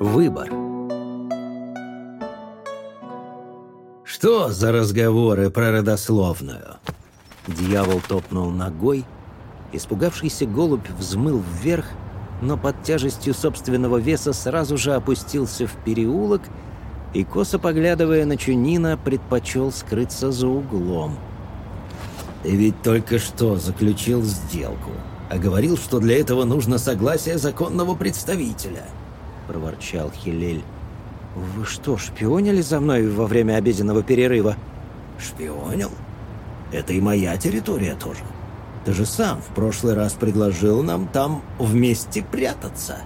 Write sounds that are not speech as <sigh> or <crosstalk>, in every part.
Выбор. Что за разговоры про родословную? Дьявол топнул ногой. Испугавшийся голубь взмыл вверх, но под тяжестью собственного веса сразу же опустился в переулок и, косо поглядывая на Чунина, предпочел скрыться за углом. Ты ведь только что заключил сделку, а говорил, что для этого нужно согласие законного представителя. — проворчал Хилель. «Вы что, шпионили за мной во время обеденного перерыва?» «Шпионил? Это и моя территория тоже. Ты же сам в прошлый раз предложил нам там вместе прятаться».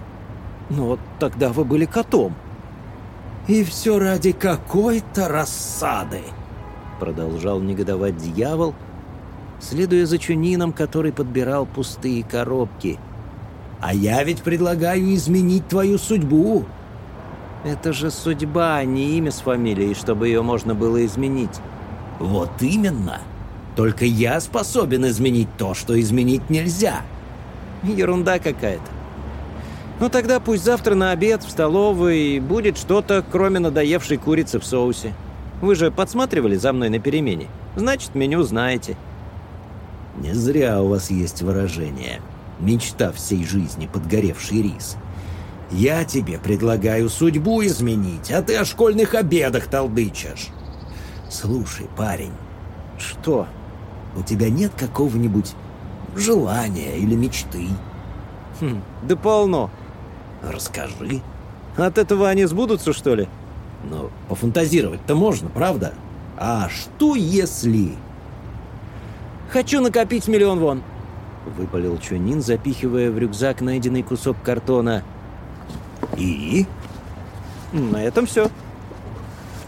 «Ну вот тогда вы были котом». «И все ради какой-то рассады!» Продолжал негодовать дьявол, следуя за Чунином, который подбирал пустые коробки. «А я ведь предлагаю изменить твою судьбу!» «Это же судьба, а не имя с фамилией, чтобы ее можно было изменить». «Вот именно! Только я способен изменить то, что изменить нельзя!» «Ерунда какая-то. Ну тогда пусть завтра на обед в столовой будет что-то, кроме надоевшей курицы в соусе. Вы же подсматривали за мной на перемене. Значит, меню знаете». Не зря у вас есть выражение. Мечта всей жизни подгоревший рис. Я тебе предлагаю судьбу изменить, а ты о школьных обедах толдычишь. Слушай, парень. Что? У тебя нет какого-нибудь желания или мечты? Хм, да полно. Расскажи. От этого они сбудутся, что ли? Ну, пофантазировать-то можно, правда? А что если... Хочу накопить миллион вон!» Выпалил Чунин, запихивая в рюкзак найденный кусок картона. «И?» «На этом все».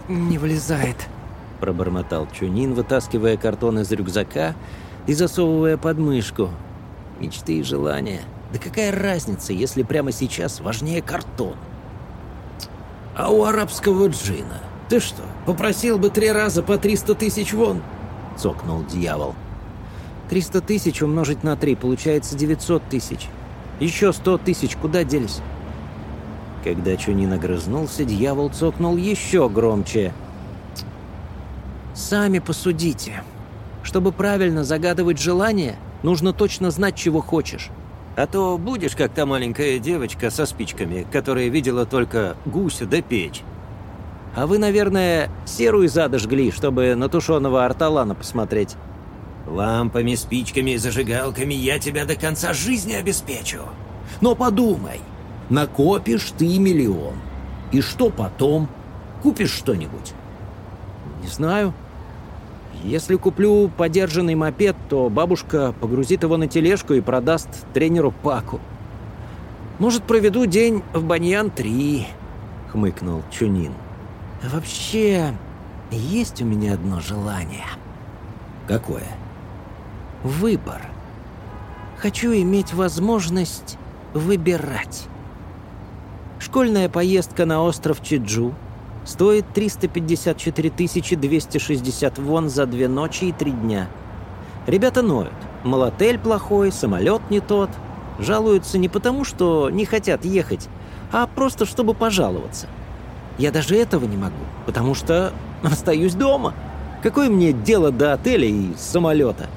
«Не влезает», — пробормотал Чунин, вытаскивая картон из рюкзака и засовывая под мышку. Мечты и желания. Да какая разница, если прямо сейчас важнее картон? «А у арабского джина ты что, попросил бы три раза по триста тысяч вон?» — цокнул дьявол. 300 тысяч умножить на 3 получается 900 тысяч. Еще 100 тысяч куда делись? Когда Чунин огрызнулся, дьявол цокнул еще громче. «Сами посудите. Чтобы правильно загадывать желание, нужно точно знать, чего хочешь. А то будешь как та маленькая девочка со спичками, которая видела только гуся да печь. А вы, наверное, серую задожгли, чтобы на тушеного арталана посмотреть». Лампами, спичками и зажигалками я тебя до конца жизни обеспечу. Но подумай, накопишь ты миллион. И что потом? Купишь что-нибудь? Не знаю. Если куплю подержанный мопед, то бабушка погрузит его на тележку и продаст тренеру Паку. Может, проведу день в Баньян-3, хмыкнул Чунин. Вообще, есть у меня одно желание. Какое? Выбор. Хочу иметь возможность выбирать. Школьная поездка на остров Чиджу стоит 354 260 вон за две ночи и три дня. Ребята ноют. Молотель плохой, самолет не тот. Жалуются не потому, что не хотят ехать, а просто чтобы пожаловаться. Я даже этого не могу, потому что <laughs> остаюсь дома. Какое мне дело до отеля и самолета?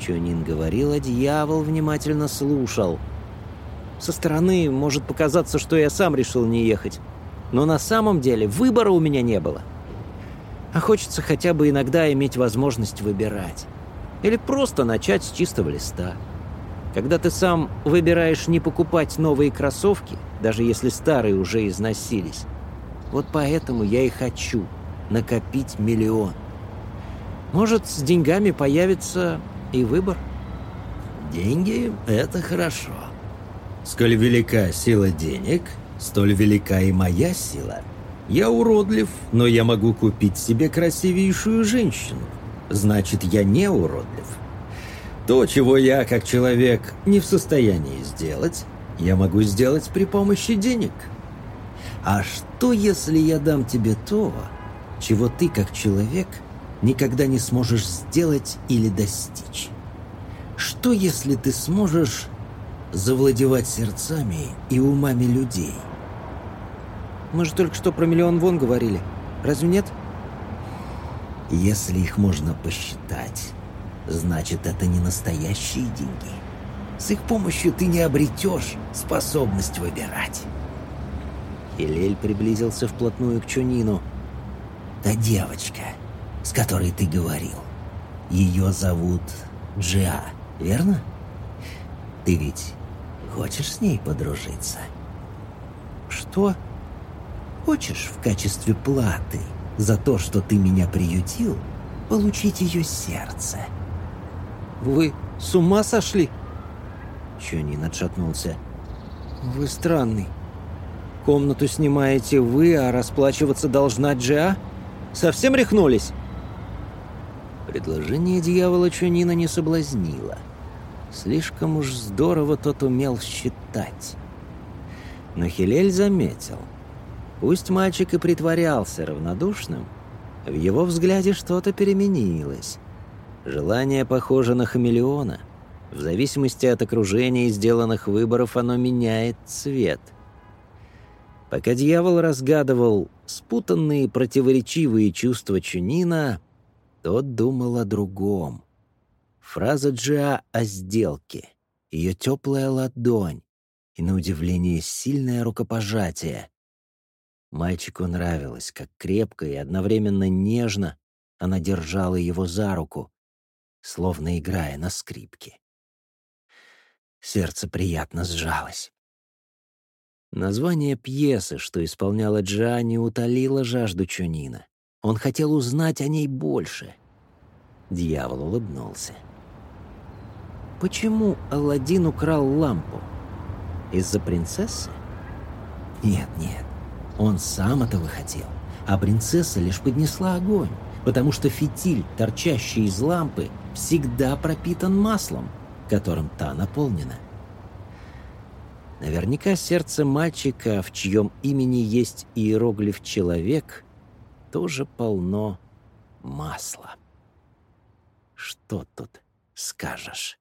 Чонин говорил, а дьявол внимательно слушал. Со стороны может показаться, что я сам решил не ехать. Но на самом деле выбора у меня не было. А хочется хотя бы иногда иметь возможность выбирать. Или просто начать с чистого листа. Когда ты сам выбираешь не покупать новые кроссовки, даже если старые уже износились. Вот поэтому я и хочу накопить миллион. Может, с деньгами появится и выбор. Деньги — это хорошо. Сколь велика сила денег, столь велика и моя сила. Я уродлив, но я могу купить себе красивейшую женщину. Значит, я не уродлив. То, чего я, как человек, не в состоянии сделать, я могу сделать при помощи денег. А что, если я дам тебе то, чего ты, как человек, — никогда не сможешь сделать или достичь? Что, если ты сможешь завладевать сердцами и умами людей? Мы же только что про миллион вон говорили. Разве нет? Если их можно посчитать, значит, это не настоящие деньги. С их помощью ты не обретешь способность выбирать. Хилель приблизился вплотную к Чунину. Та девочка, с которой ты говорил, ее зовут Джиа, верно? Ты ведь хочешь с ней подружиться? Что? Хочешь в качестве платы за то, что ты меня приютил, получить ее сердце? Вы с ума сошли? Чунин отшатнулся. Вы странный. Комнату снимаете вы, а расплачиваться должна Джиа? Совсем рехнулись? Предложение дьявола Чунина не соблазнило. Слишком уж здорово тот умел считать. Но Хилель заметил. Пусть мальчик и притворялся равнодушным, в его взгляде что-то переменилось. Желание похоже на хамелеона. В зависимости от окружения и сделанных выборов оно меняет цвет. Пока дьявол разгадывал спутанные противоречивые чувства Чунина, тот думал о другом. Фраза Джиа о сделке, ее теплая ладонь и, на удивление, сильное рукопожатие. Мальчику нравилось, как крепко и одновременно нежно она держала его за руку, словно играя на скрипке. Сердце приятно сжалось. Название пьесы, что исполняла Джиани, утолило жажду Чунина. Он хотел узнать о ней больше. Дьявол улыбнулся. Почему Аладдин украл лампу? Из-за принцессы? Нет, нет. Он сам этого хотел. А принцесса лишь поднесла огонь, потому что фитиль, торчащий из лампы, всегда пропитан маслом, которым та наполнена. Наверняка сердце мальчика, в чьем имени есть иероглиф «человек», тоже полно масла. Что тут скажешь?